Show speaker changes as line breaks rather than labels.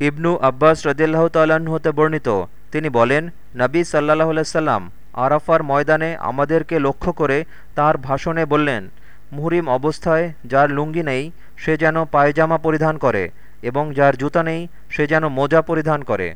ইবনু আব্বাস রদিল্লাহ হতে বর্ণিত। তিনি বলেন, নবী সাল্লাহ সাল্লাম আরাফার ময়দানে আমাদেরকে লক্ষ্য করে তার ভাষণে বললেন, মুহরিম অবস্থায় যার লুঙ্গি নেই, সে যেন পায়জামা পরিধান করে এবং যার জুতা নেই, সে যেন মোজা পরিধান করে।